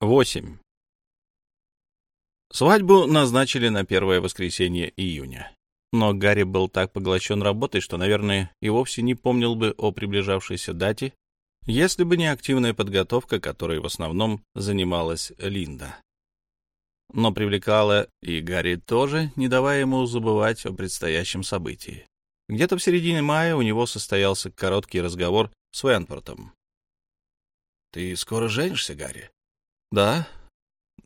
8. Свадьбу назначили на первое воскресенье июня. Но Гарри был так поглощен работой, что, наверное, и вовсе не помнил бы о приближавшейся дате, если бы не активная подготовка, которой в основном занималась Линда. Но привлекала и Гарри тоже, не давая ему забывать о предстоящем событии. Где-то в середине мая у него состоялся короткий разговор с Венпортом. «Ты скоро женишься, Гарри?» «Да.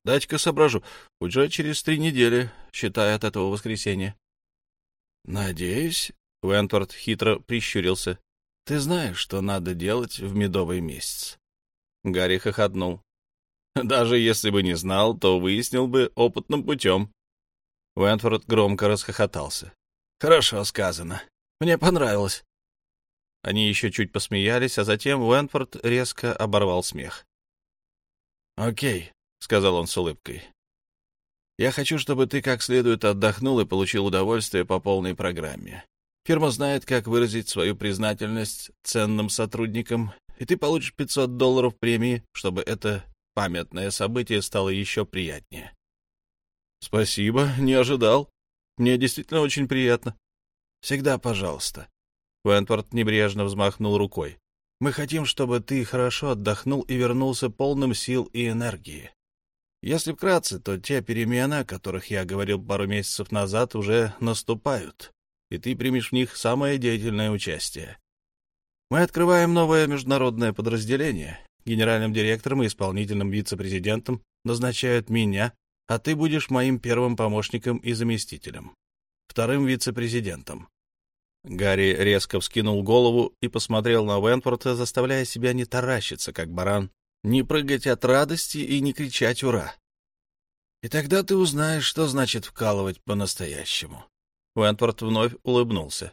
Дайте-ка соображу. Уже через три недели, считая от этого воскресенья». «Надеюсь», — Вентворд хитро прищурился, — «ты знаешь, что надо делать в медовый месяц». Гарри хохотнул. «Даже если бы не знал, то выяснил бы опытным путем». Вентворд громко расхохотался. «Хорошо сказано. Мне понравилось». Они еще чуть посмеялись, а затем Уэнфорд резко оборвал смех. «Окей», — сказал он с улыбкой. Я хочу, чтобы ты как следует отдохнул и получил удовольствие по полной программе. Фирма знает, как выразить свою признательность ценным сотрудникам, и ты получишь 500 долларов премии, чтобы это памятное событие стало еще приятнее. Спасибо, не ожидал. Мне действительно очень приятно. Всегда пожалуйста. Вентворд небрежно взмахнул рукой. Мы хотим, чтобы ты хорошо отдохнул и вернулся полным сил и энергии. Если вкратце, то те перемены, о которых я говорил пару месяцев назад, уже наступают, и ты примешь в них самое деятельное участие. Мы открываем новое международное подразделение. Генеральным директором и исполнительным вице-президентом назначают меня, а ты будешь моим первым помощником и заместителем, вторым вице-президентом. Гарри резко вскинул голову и посмотрел на Венпорта, заставляя себя не таращиться, как баран, не прыгать от радости и не кричать «Ура!». И тогда ты узнаешь, что значит вкалывать по-настоящему. Уэнтворд вновь улыбнулся.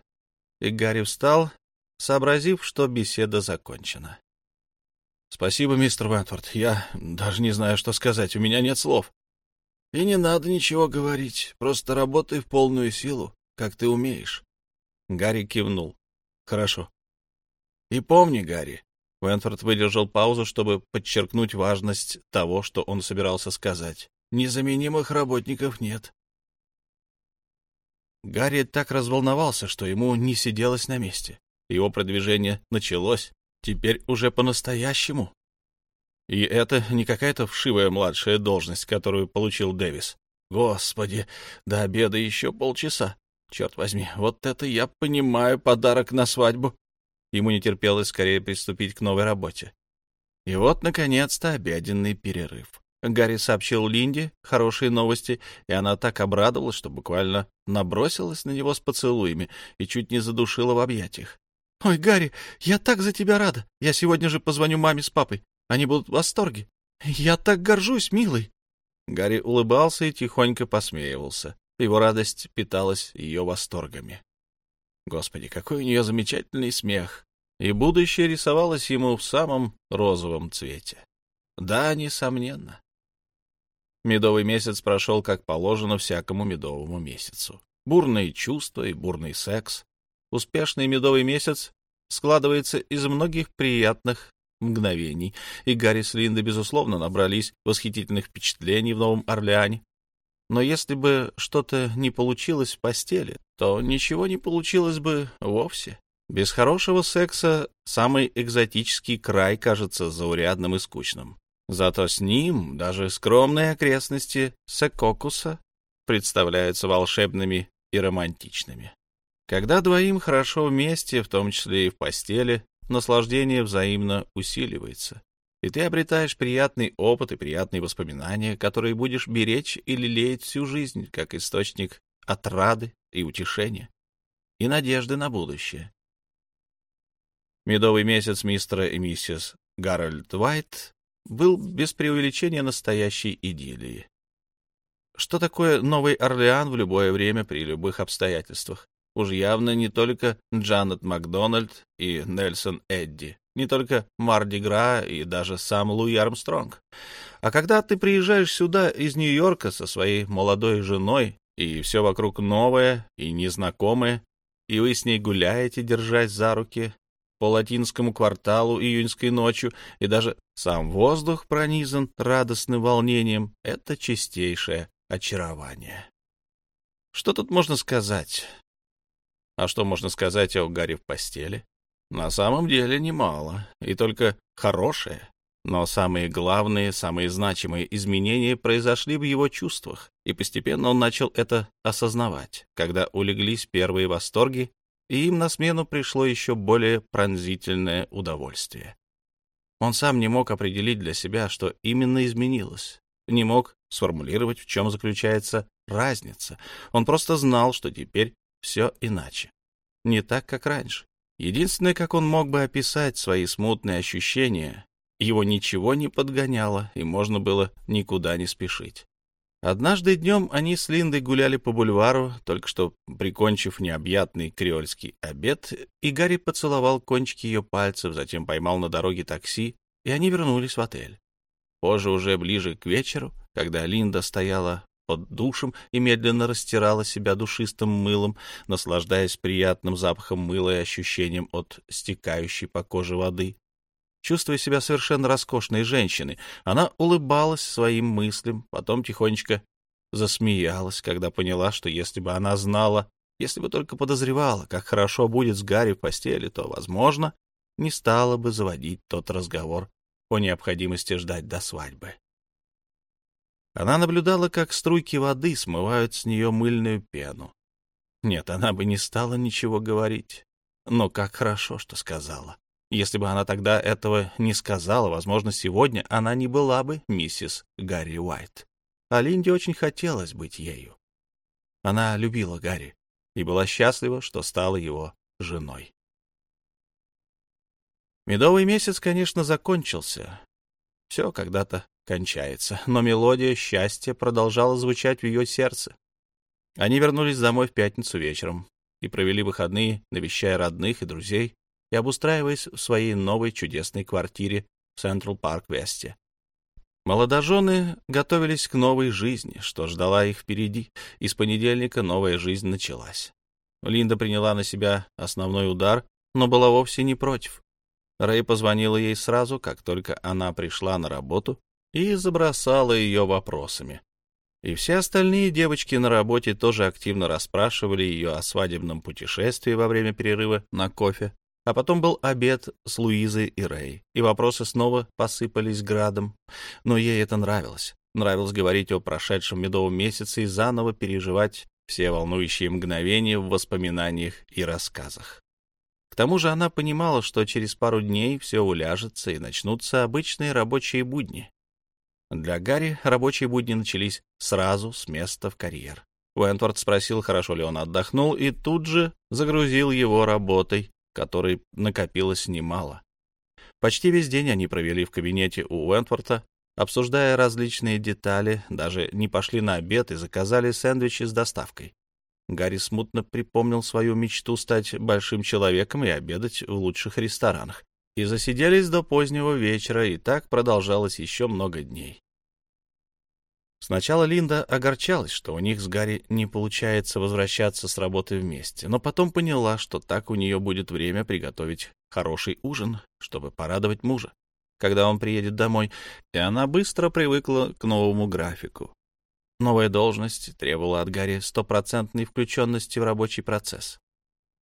И Гарри встал, сообразив, что беседа закончена. — Спасибо, мистер Уэнтворд. Я даже не знаю, что сказать. У меня нет слов. — И не надо ничего говорить. Просто работай в полную силу, как ты умеешь. Гарри кивнул. — Хорошо. — И помни, Гарри, Венфорд выдержал паузу, чтобы подчеркнуть важность того, что он собирался сказать. «Незаменимых работников нет». Гарри так разволновался, что ему не сиделось на месте. Его продвижение началось, теперь уже по-настоящему. И это не какая-то вшивая младшая должность, которую получил Дэвис. Господи, до обеда еще полчаса. Черт возьми, вот это я понимаю подарок на свадьбу. Ему не терпелось скорее приступить к новой работе. И вот, наконец-то, обеденный перерыв. Гарри сообщил Линде хорошие новости, и она так обрадовалась, что буквально набросилась на него с поцелуями и чуть не задушила в объятиях. — Ой, Гарри, я так за тебя рада. Я сегодня же позвоню маме с папой. Они будут в восторге. Я так горжусь, милый. Гарри улыбался и тихонько посмеивался. Его радость питалась ее восторгами. Господи, какой у нее замечательный смех! И будущее рисовалось ему в самом розовом цвете. Да, несомненно. Медовый месяц прошел, как положено, всякому медовому месяцу. Бурные чувства и бурный секс. Успешный медовый месяц складывается из многих приятных мгновений, и Гарри с Линдой, безусловно, набрались восхитительных впечатлений в Новом Орлеане. Но если бы что-то не получилось в постели, то ничего не получилось бы вовсе. Без хорошего секса самый экзотический край кажется заурядным и скучным. Зато с ним даже скромные окрестности Секокуса представляются волшебными и романтичными. Когда двоим хорошо вместе, в том числе и в постели, наслаждение взаимно усиливается и ты обретаешь приятный опыт и приятные воспоминания, которые будешь беречь и лелеять всю жизнь, как источник отрады и утешения, и надежды на будущее. Медовый месяц мистера и миссис Гарольд Уайт был без преувеличения настоящей идиллией. Что такое Новый Орлеан в любое время при любых обстоятельствах? Уж явно не только Джанет Макдональд и Нельсон Эдди, не только Марди Гра и даже сам Луи Армстронг. А когда ты приезжаешь сюда из Нью-Йорка со своей молодой женой, и все вокруг новое и незнакомое, и вы с ней гуляете, держась за руки, по латинскому кварталу июньской ночью, и даже сам воздух пронизан радостным волнением — это чистейшее очарование. Что тут можно сказать? А что можно сказать о Гарри в постели? На самом деле немало, и только хорошее. Но самые главные, самые значимые изменения произошли в его чувствах, и постепенно он начал это осознавать, когда улеглись первые восторги, и им на смену пришло еще более пронзительное удовольствие. Он сам не мог определить для себя, что именно изменилось, не мог сформулировать, в чем заключается разница. Он просто знал, что теперь все иначе, не так, как раньше. Единственное, как он мог бы описать свои смутные ощущения, его ничего не подгоняло, и можно было никуда не спешить. Однажды днем они с Линдой гуляли по бульвару, только что прикончив необъятный креольский обед, и Гарри поцеловал кончики ее пальцев, затем поймал на дороге такси, и они вернулись в отель. Позже, уже ближе к вечеру, когда Линда стояла под душем и медленно растирала себя душистым мылом, наслаждаясь приятным запахом мыла и ощущением от стекающей по коже воды, Чувствуя себя совершенно роскошной женщиной, она улыбалась своим мыслям, потом тихонечко засмеялась, когда поняла, что если бы она знала, если бы только подозревала, как хорошо будет с Гарри в постели, то, возможно, не стала бы заводить тот разговор о необходимости ждать до свадьбы. Она наблюдала, как струйки воды смывают с нее мыльную пену. Нет, она бы не стала ничего говорить, но как хорошо, что сказала. Если бы она тогда этого не сказала, возможно, сегодня она не была бы миссис Гарри Уайт. А Линде очень хотелось быть ею. Она любила Гарри и была счастлива, что стала его женой. Медовый месяц, конечно, закончился. Все когда-то кончается, но мелодия счастья продолжала звучать в ее сердце. Они вернулись домой в пятницу вечером и провели выходные, навещая родных и друзей, и обустраиваясь в своей новой чудесной квартире в Централ Парк Весте. Молодожены готовились к новой жизни, что ждала их впереди, и с понедельника новая жизнь началась. Линда приняла на себя основной удар, но была вовсе не против. Рэй позвонила ей сразу, как только она пришла на работу, и забросала ее вопросами. И все остальные девочки на работе тоже активно расспрашивали ее о свадебном путешествии во время перерыва на кофе, а потом был обед с Луизой и Рэй, и вопросы снова посыпались градом. Но ей это нравилось. Нравилось говорить о прошедшем медовом месяце и заново переживать все волнующие мгновения в воспоминаниях и рассказах. К тому же она понимала, что через пару дней все уляжется и начнутся обычные рабочие будни. Для Гарри рабочие будни начались сразу с места в карьер. Уэнтворд спросил, хорошо ли он отдохнул, и тут же загрузил его работой, которой накопилось немало. Почти весь день они провели в кабинете у Уэнтворта, обсуждая различные детали, даже не пошли на обед и заказали сэндвичи с доставкой. Гарри смутно припомнил свою мечту стать большим человеком и обедать в лучших ресторанах. И засиделись до позднего вечера, и так продолжалось еще много дней. Сначала Линда огорчалась, что у них с Гарри не получается возвращаться с работы вместе, но потом поняла, что так у нее будет время приготовить хороший ужин, чтобы порадовать мужа, когда он приедет домой, и она быстро привыкла к новому графику. Новая должность требовала от Гарри стопроцентной включенности в рабочий процесс.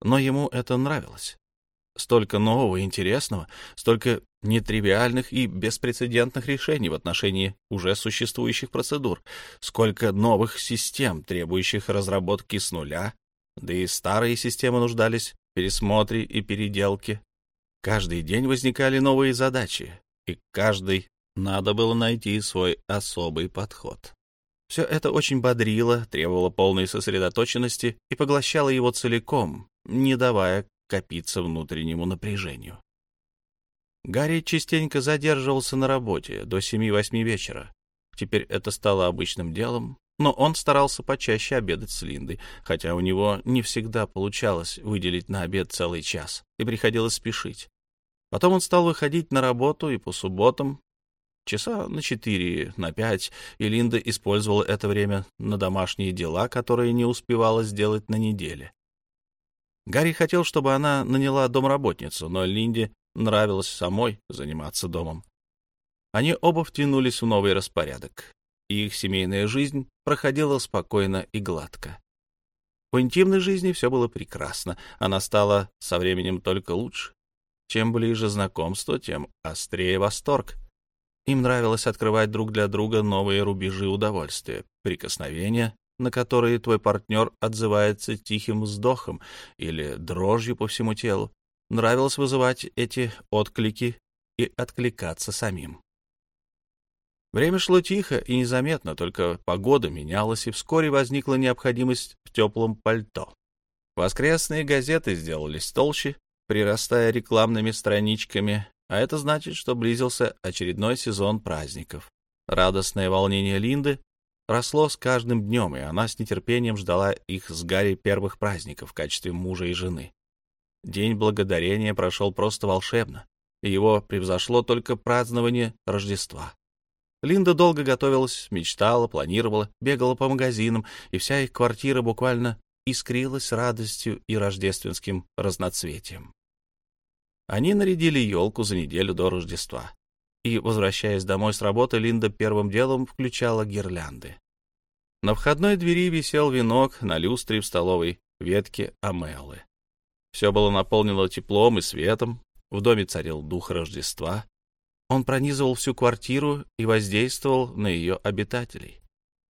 Но ему это нравилось. Столько нового и интересного, столько нетривиальных и беспрецедентных решений в отношении уже существующих процедур, сколько новых систем, требующих разработки с нуля, да и старые системы нуждались в пересмотре и переделке. Каждый день возникали новые задачи, и каждый надо было найти свой особый подход. Все это очень бодрило, требовало полной сосредоточенности и поглощало его целиком, не давая копиться внутреннему напряжению. Гарри частенько задерживался на работе до семи-восьми вечера. Теперь это стало обычным делом, но он старался почаще обедать с Линдой, хотя у него не всегда получалось выделить на обед целый час, и приходилось спешить. Потом он стал выходить на работу и по субботам, часа на четыре, на пять, и Линда использовала это время на домашние дела, которые не успевала сделать на неделе. Гарри хотел, чтобы она наняла домработницу, но Линде нравилось самой заниматься домом. Они оба втянулись в новый распорядок, и их семейная жизнь проходила спокойно и гладко. В интимной жизни все было прекрасно, она стала со временем только лучше. Чем ближе знакомство, тем острее восторг. Им нравилось открывать друг для друга новые рубежи удовольствия, прикосновения, на которые твой партнер отзывается тихим вздохом или дрожью по всему телу. Нравилось вызывать эти отклики и откликаться самим. Время шло тихо и незаметно, только погода менялась, и вскоре возникла необходимость в теплом пальто. Воскресные газеты сделались толще, прирастая рекламными страничками, а это значит, что близился очередной сезон праздников. Радостное волнение Линды росло с каждым днем, и она с нетерпением ждала их с Гарри первых праздников в качестве мужа и жены. День благодарения прошел просто волшебно, и его превзошло только празднование Рождества. Линда долго готовилась, мечтала, планировала, бегала по магазинам, и вся их квартира буквально искрилась радостью и рождественским разноцветием. Они нарядили елку за неделю до Рождества. И, возвращаясь домой с работы, Линда первым делом включала гирлянды. На входной двери висел венок на люстре в столовой ветке амелы. Все было наполнено теплом и светом, в доме царил дух Рождества. Он пронизывал всю квартиру и воздействовал на ее обитателей.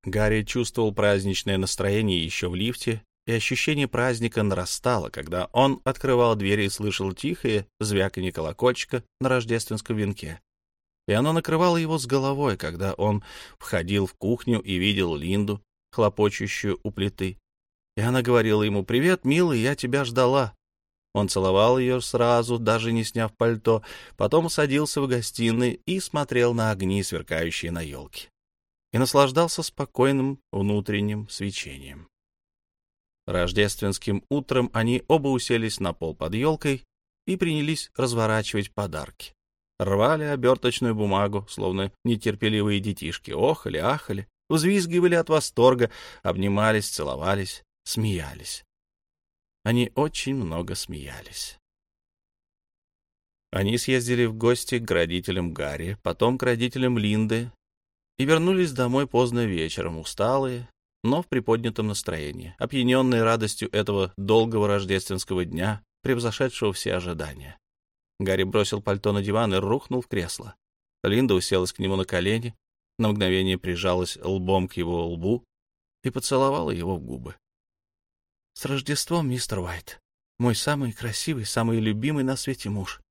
Гарри чувствовал праздничное настроение еще в лифте, и ощущение праздника нарастало, когда он открывал двери и слышал тихое звяканье колокольчика на рождественском венке. И оно накрывало его с головой, когда он входил в кухню и видел Линду, хлопочущую у плиты. И она говорила ему «Привет, милый, я тебя ждала». Он целовал ее сразу, даже не сняв пальто, потом садился в гостиной и смотрел на огни, сверкающие на елке, и наслаждался спокойным внутренним свечением. Рождественским утром они оба уселись на пол под елкой и принялись разворачивать подарки. Рвали оберточную бумагу, словно нетерпеливые детишки, охали, ахали, взвизгивали от восторга, обнимались, целовались, смеялись. Они очень много смеялись. Они съездили в гости к родителям Гарри, потом к родителям Линды и вернулись домой поздно вечером, усталые, но в приподнятом настроении, опьяненные радостью этого долгого рождественского дня, превзошедшего все ожидания. Гарри бросил пальто на диван и рухнул в кресло. Линда уселась к нему на колени, на мгновение прижалась лбом к его лбу и поцеловала его в губы. С Рождеством, мистер Уайт. Мой самый красивый, самый любимый на свете муж.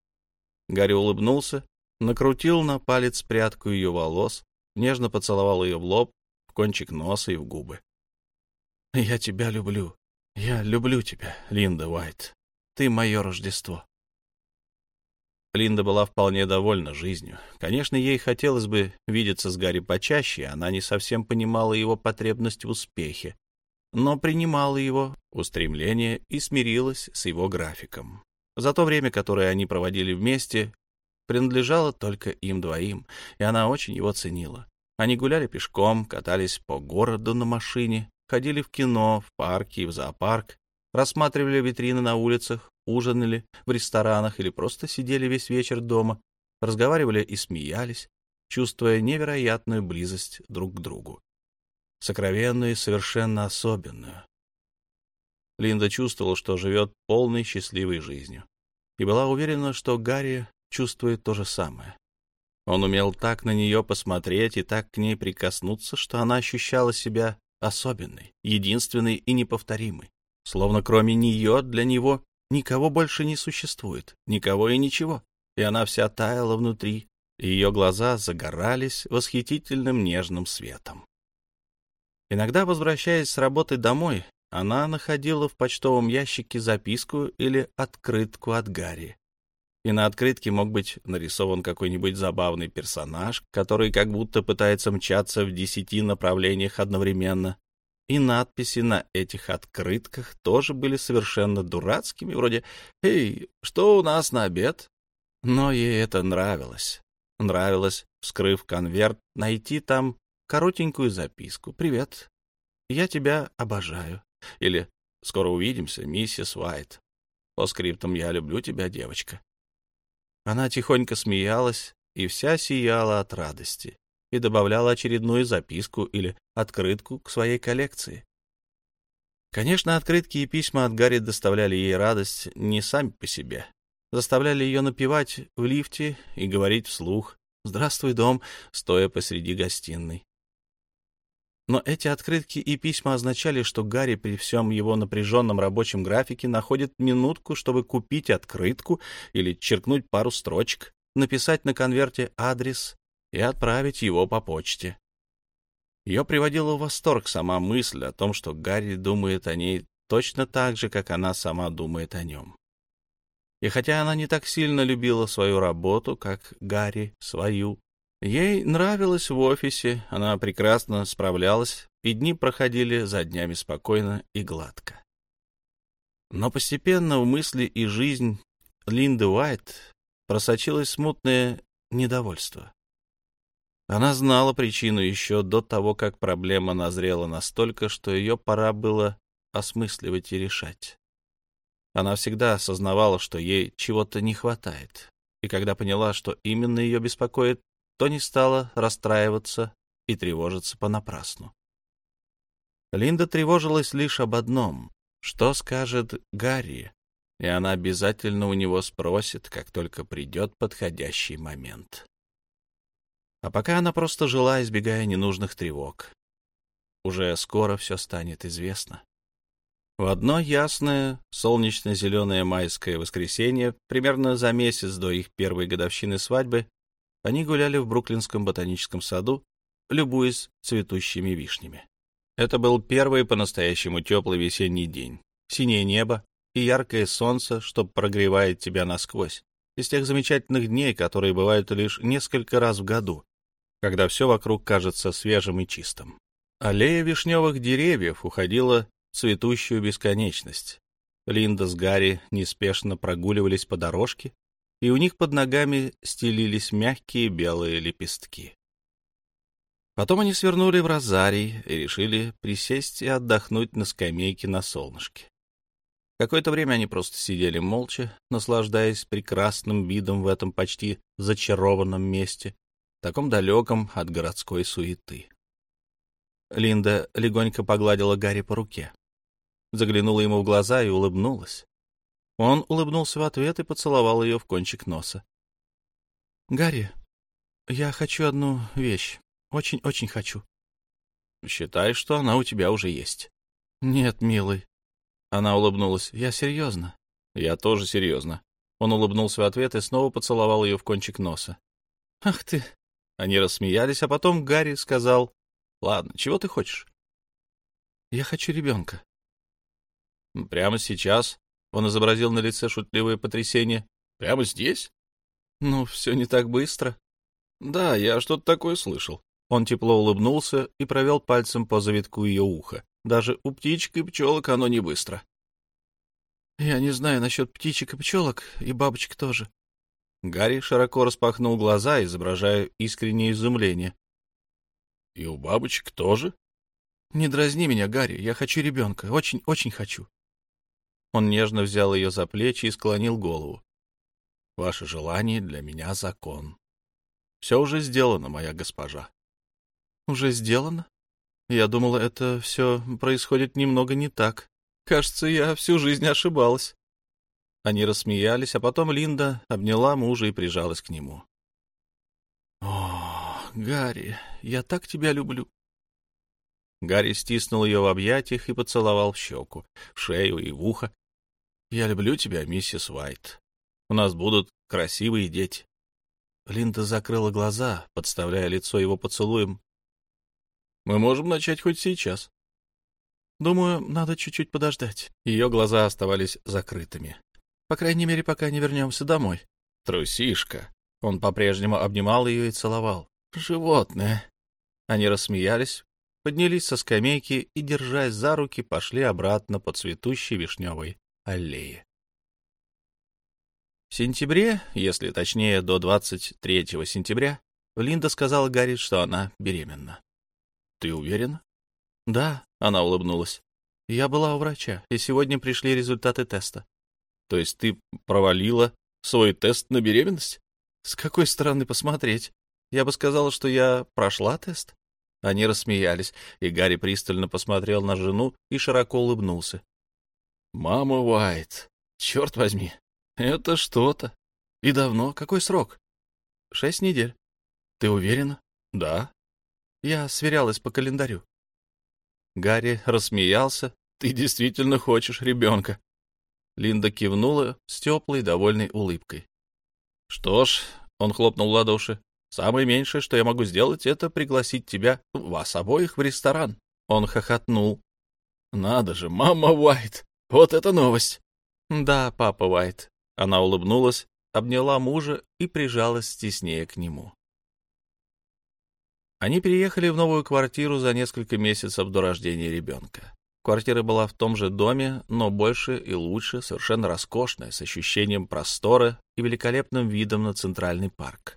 Гарри улыбнулся, накрутил на палец прядку ее волос, нежно поцеловал ее в лоб, в кончик носа и в губы. «Я тебя люблю. Я люблю тебя, Линда Уайт. Ты мое Рождество». Линда была вполне довольна жизнью. Конечно, ей хотелось бы видеться с Гарри почаще, она не совсем понимала его потребность в успехе но принимала его устремление и смирилась с его графиком. За то время, которое они проводили вместе, принадлежало только им двоим, и она очень его ценила. Они гуляли пешком, катались по городу на машине, ходили в кино, в парки в зоопарк, рассматривали витрины на улицах, ужинали в ресторанах или просто сидели весь вечер дома, разговаривали и смеялись, чувствуя невероятную близость друг к другу сокровенную и совершенно особенную. Линда чувствовала, что живет полной счастливой жизнью, и была уверена, что Гарри чувствует то же самое. Он умел так на нее посмотреть и так к ней прикоснуться, что она ощущала себя особенной, единственной и неповторимой, словно кроме нее для него никого больше не существует, никого и ничего, и она вся таяла внутри, и ее глаза загорались восхитительным нежным светом. Иногда, возвращаясь с работы домой, она находила в почтовом ящике записку или открытку от Гарри. И на открытке мог быть нарисован какой-нибудь забавный персонаж, который как будто пытается мчаться в десяти направлениях одновременно. И надписи на этих открытках тоже были совершенно дурацкими, вроде «Эй, что у нас на обед?» Но ей это нравилось. Нравилось, вскрыв конверт, найти там коротенькую записку. «Привет. Я тебя обожаю». Или «Скоро увидимся, миссис Уайт. По скриптам «Я люблю тебя, девочка». Она тихонько смеялась и вся сияла от радости и добавляла очередную записку или открытку к своей коллекции. Конечно, открытки и письма от Гарри доставляли ей радость не сами по себе. Заставляли ее напевать в лифте и говорить вслух «Здравствуй, дом», стоя посреди гостиной. Но эти открытки и письма означали, что Гарри при всем его напряженном рабочем графике находит минутку, чтобы купить открытку или черкнуть пару строчек, написать на конверте адрес и отправить его по почте. Ее приводила в восторг сама мысль о том, что Гарри думает о ней точно так же, как она сама думает о нем. И хотя она не так сильно любила свою работу, как Гарри свою, ей нравилось в офисе, она прекрасно справлялась, и дни проходили за днями спокойно и гладко. Но постепенно в мысли и жизнь Линды Уайт просочилось смутное недовольство. Она знала причину еще до того, как проблема назрела настолько, что ее пора было осмысливать и решать. Она всегда осознавала, что ей чего-то не хватает, и когда поняла, что именно ее беспокоит, то не стала расстраиваться и тревожиться понапрасну. Линда тревожилась лишь об одном — что скажет Гарри, и она обязательно у него спросит, как только придет подходящий момент. А пока она просто жила, избегая ненужных тревог. Уже скоро все станет известно. В одно ясное, солнечно-зеленое майское воскресенье, примерно за месяц до их первой годовщины свадьбы, они гуляли в Бруклинском ботаническом саду, любуясь цветущими вишнями. Это был первый по-настоящему теплый весенний день. Синее небо и яркое солнце, что прогревает тебя насквозь. Из тех замечательных дней, которые бывают лишь несколько раз в году, когда все вокруг кажется свежим и чистым. Аллея вишневых деревьев уходила в цветущую бесконечность. Линда с Гарри неспешно прогуливались по дорожке, и у них под ногами стелились мягкие белые лепестки. Потом они свернули в розарий и решили присесть и отдохнуть на скамейке на солнышке. Какое-то время они просто сидели молча, наслаждаясь прекрасным видом в этом почти зачарованном месте, таком далеком от городской суеты. Линда легонько погладила Гарри по руке, заглянула ему в глаза и улыбнулась. Он улыбнулся в ответ и поцеловал ее в кончик носа. — Гарри, я хочу одну вещь. Очень-очень хочу. — Считай, что она у тебя уже есть. — Нет, милый. Она улыбнулась. — Я серьезно. — Я тоже серьезно. Он улыбнулся в ответ и снова поцеловал ее в кончик носа. — Ах ты, они рассмеялись, а потом Гарри сказал, «Ладно, чего ты хочешь?» «Я хочу ребенка». «Прямо сейчас?» — он изобразил на лице шутливое потрясение. «Прямо здесь?» «Ну, все не так быстро». «Да, я что-то такое слышал». Он тепло улыбнулся и провел пальцем по завитку ее уха. Даже у птичек и пчелок оно не быстро. «Я не знаю насчет птичек и пчелок, и бабочек тоже», Гарри широко распахнул глаза, изображая искреннее изумление. — И у бабочек тоже? — Не дразни меня, Гарри, я хочу ребенка, очень-очень хочу. Он нежно взял ее за плечи и склонил голову. — Ваше желание для меня закон. Все уже сделано, моя госпожа. — Уже сделано? Я думала, это все происходит немного не так. Кажется, я всю жизнь ошибалась. Они рассмеялись, а потом Линда обняла мужа и прижалась к нему. — О, Гарри, я так тебя люблю. Гарри стиснул ее в объятиях и поцеловал в щеку, в шею и в ухо. — Я люблю тебя, миссис Уайт. У нас будут красивые дети. Линда закрыла глаза, подставляя лицо его поцелуем. — Мы можем начать хоть сейчас. — Думаю, надо чуть-чуть подождать. Ее глаза оставались закрытыми. По крайней мере, пока не вернемся домой. Трусишка. Он по-прежнему обнимал ее и целовал. Животное. Они рассмеялись, поднялись со скамейки и, держась за руки, пошли обратно по цветущей вишневой аллее. В сентябре, если точнее до 23 сентября, Линда сказала Гарри, что она беременна. «Ты уверена?» «Да», — она улыбнулась. «Я была у врача, и сегодня пришли результаты теста. То есть ты провалила свой тест на беременность? С какой стороны посмотреть? Я бы сказала, что я прошла тест. Они рассмеялись, и Гарри пристально посмотрел на жену и широко улыбнулся. «Мама Уайт, черт возьми, это что-то. И давно? Какой срок?» «Шесть недель». «Ты уверена?» «Да». Я сверялась по календарю. Гарри рассмеялся. «Ты действительно хочешь ребенка?» Линда кивнула с теплой, довольной улыбкой. «Что ж», — он хлопнул ладоши, — «самое меньшее, что я могу сделать, это пригласить тебя, вас обоих, в ресторан». Он хохотнул. «Надо же, мама Уайт! Вот это новость!» «Да, папа Уайт». Она улыбнулась, обняла мужа и прижалась теснее к нему. Они переехали в новую квартиру за несколько месяцев до рождения ребенка. Квартира была в том же доме, но больше и лучше, совершенно роскошная, с ощущением простора и великолепным видом на центральный парк.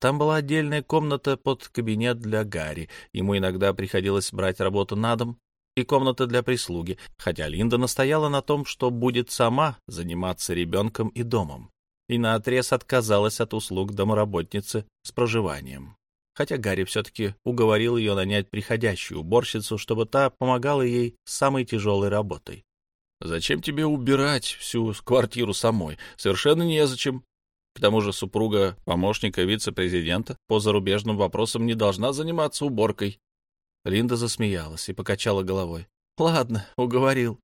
Там была отдельная комната под кабинет для Гарри, ему иногда приходилось брать работу на дом, и комната для прислуги, хотя Линда настояла на том, что будет сама заниматься ребенком и домом, и наотрез отказалась от услуг домоработницы с проживанием хотя Гарри все-таки уговорил ее нанять приходящую уборщицу, чтобы та помогала ей с самой тяжелой работой. «Зачем тебе убирать всю квартиру самой? Совершенно незачем. К тому же супруга помощника вице-президента по зарубежным вопросам не должна заниматься уборкой». Линда засмеялась и покачала головой. «Ладно, уговорил.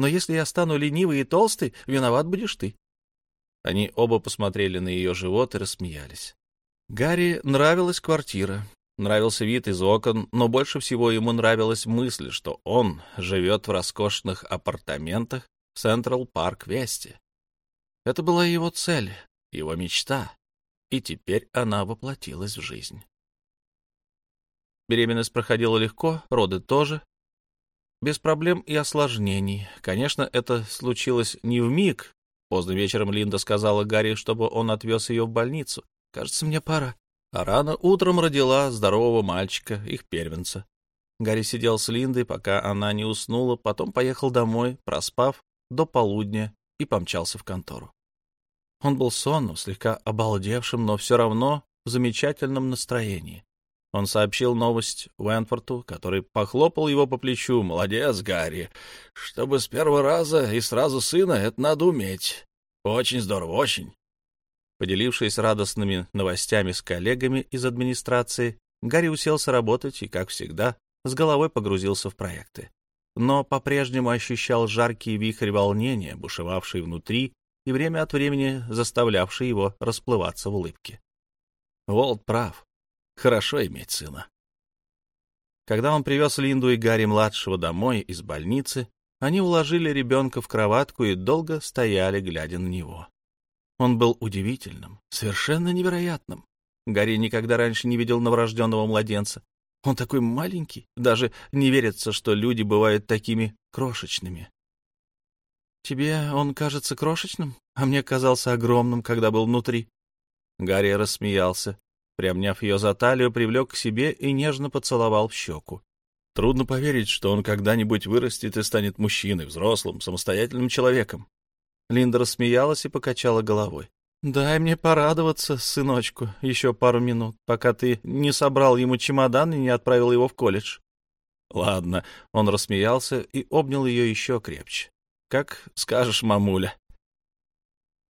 Но если я стану ленивой и толстой, виноват будешь ты». Они оба посмотрели на ее живот и рассмеялись. Гарри нравилась квартира, нравился вид из окон, но больше всего ему нравилась мысль, что он живет в роскошных апартаментах в Централ Парк Вести. Это была его цель, его мечта, и теперь она воплотилась в жизнь. Беременность проходила легко, роды тоже, без проблем и осложнений. Конечно, это случилось не в миг. Поздно вечером Линда сказала Гарри, чтобы он отвез ее в больницу. Кажется, мне пора. А рано утром родила здорового мальчика, их первенца. Гарри сидел с Линдой, пока она не уснула, потом поехал домой, проспав до полудня и помчался в контору. Он был сонным, слегка обалдевшим, но все равно в замечательном настроении. Он сообщил новость Уэнфорту, который похлопал его по плечу. «Молодец, Гарри! Чтобы с первого раза и сразу сына, это надо уметь. Очень здорово, очень!» Поделившись радостными новостями с коллегами из администрации, Гарри уселся работать и, как всегда, с головой погрузился в проекты. Но по-прежнему ощущал жаркий вихрь волнения, бушевавший внутри и время от времени заставлявший его расплываться в улыбке. Волт прав. Хорошо иметь сына. Когда он привез Линду и Гарри-младшего домой из больницы, они уложили ребенка в кроватку и долго стояли, глядя на него. Он был удивительным, совершенно невероятным. Гарри никогда раньше не видел новорожденного младенца. Он такой маленький, даже не верится, что люди бывают такими крошечными. «Тебе он кажется крошечным, а мне казался огромным, когда был внутри». Гарри рассмеялся, приобняв ее за талию, привлек к себе и нежно поцеловал в щеку. Трудно поверить, что он когда-нибудь вырастет и станет мужчиной, взрослым, самостоятельным человеком. Линда рассмеялась и покачала головой. «Дай мне порадоваться, сыночку, еще пару минут, пока ты не собрал ему чемодан и не отправил его в колледж». «Ладно», — он рассмеялся и обнял ее еще крепче. «Как скажешь, мамуля».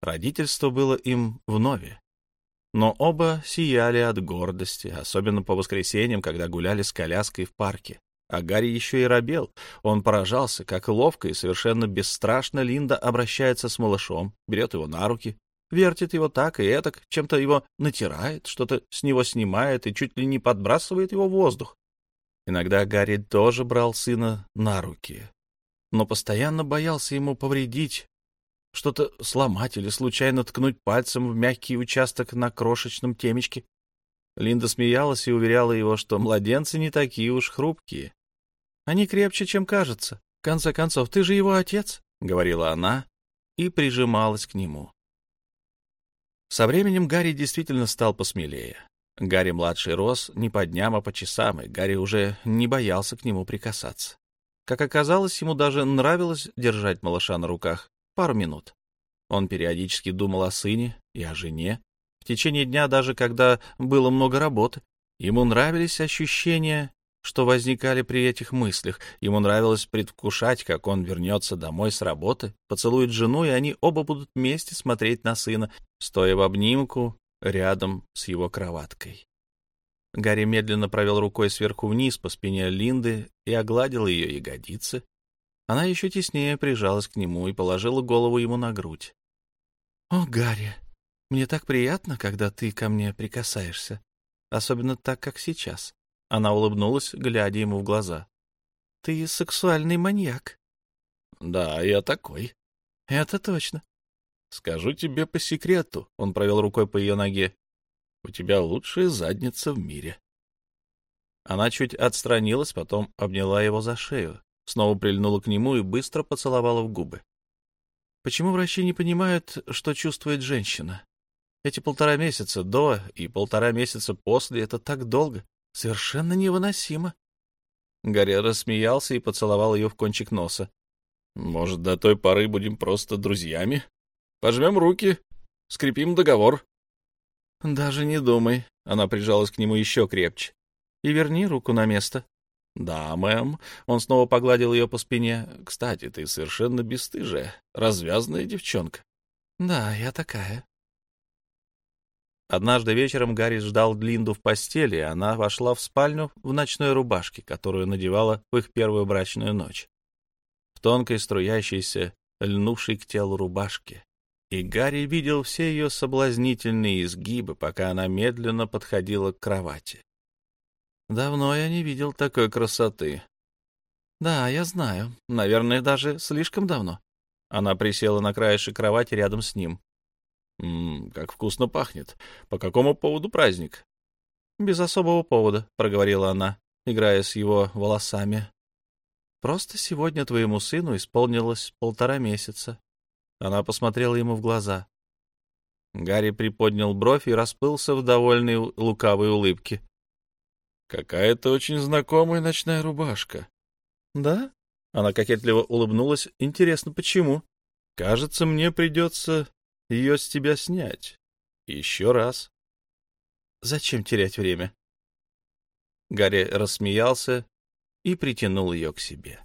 Родительство было им вновь. Но оба сияли от гордости, особенно по воскресеньям, когда гуляли с коляской в парке. А Гарри еще и робел. Он поражался, как ловко и совершенно бесстрашно Линда обращается с малышом, берет его на руки, вертит его так и этак, чем-то его натирает, что-то с него снимает и чуть ли не подбрасывает его в воздух. Иногда Гарри тоже брал сына на руки, но постоянно боялся ему повредить, что-то сломать или случайно ткнуть пальцем в мягкий участок на крошечном темечке. Линда смеялась и уверяла его, что младенцы не такие уж хрупкие. Они крепче, чем кажется. В конце концов, ты же его отец, — говорила она и прижималась к нему. Со временем Гарри действительно стал посмелее. Гарри-младший рос не по дням, а по часам, и Гарри уже не боялся к нему прикасаться. Как оказалось, ему даже нравилось держать малыша на руках пару минут. Он периодически думал о сыне и о жене. В течение дня, даже когда было много работы, ему нравились ощущения, что возникали при этих мыслях. Ему нравилось предвкушать, как он вернется домой с работы, поцелует жену, и они оба будут вместе смотреть на сына, стоя в обнимку рядом с его кроваткой. Гарри медленно провел рукой сверху вниз по спине Линды и огладил ее ягодицы. Она еще теснее прижалась к нему и положила голову ему на грудь. «О, Гарри, мне так приятно, когда ты ко мне прикасаешься, особенно так, как сейчас». Она улыбнулась, глядя ему в глаза. «Ты сексуальный маньяк». «Да, я такой». «Это точно». «Скажу тебе по секрету», — он провел рукой по ее ноге. У тебя лучшая задница в мире. Она чуть отстранилась, потом обняла его за шею, снова прильнула к нему и быстро поцеловала в губы. Почему врачи не понимают, что чувствует женщина? Эти полтора месяца до и полтора месяца после — это так долго, совершенно невыносимо. Гарри рассмеялся и поцеловал ее в кончик носа. — Может, до той поры будем просто друзьями? Пожмем руки, скрепим договор. «Даже не думай». Она прижалась к нему еще крепче. «И верни руку на место». «Да, мэм». Он снова погладил ее по спине. «Кстати, ты совершенно бесстыжая, развязная девчонка». «Да, я такая». Однажды вечером Гарри ждал Линду в постели, и она вошла в спальню в ночной рубашке, которую надевала в их первую брачную ночь. В тонкой струящейся, льнувшей к телу рубашке и Гарри видел все ее соблазнительные изгибы, пока она медленно подходила к кровати. Давно я не видел такой красоты. Да, я знаю. Наверное, даже слишком давно. Она присела на краешек кровати рядом с ним. «М -м, как вкусно пахнет. По какому поводу праздник?» «Без особого повода», — проговорила она, играя с его волосами. «Просто сегодня твоему сыну исполнилось полтора месяца. Она посмотрела ему в глаза. Гарри приподнял бровь и расплылся в довольной лукавой улыбке. «Какая-то очень знакомая ночная рубашка». «Да?» Она кокетливо улыбнулась. «Интересно, почему?» «Кажется, мне придется ее с тебя снять. Еще раз». «Зачем терять время?» Гарри рассмеялся и притянул ее к себе.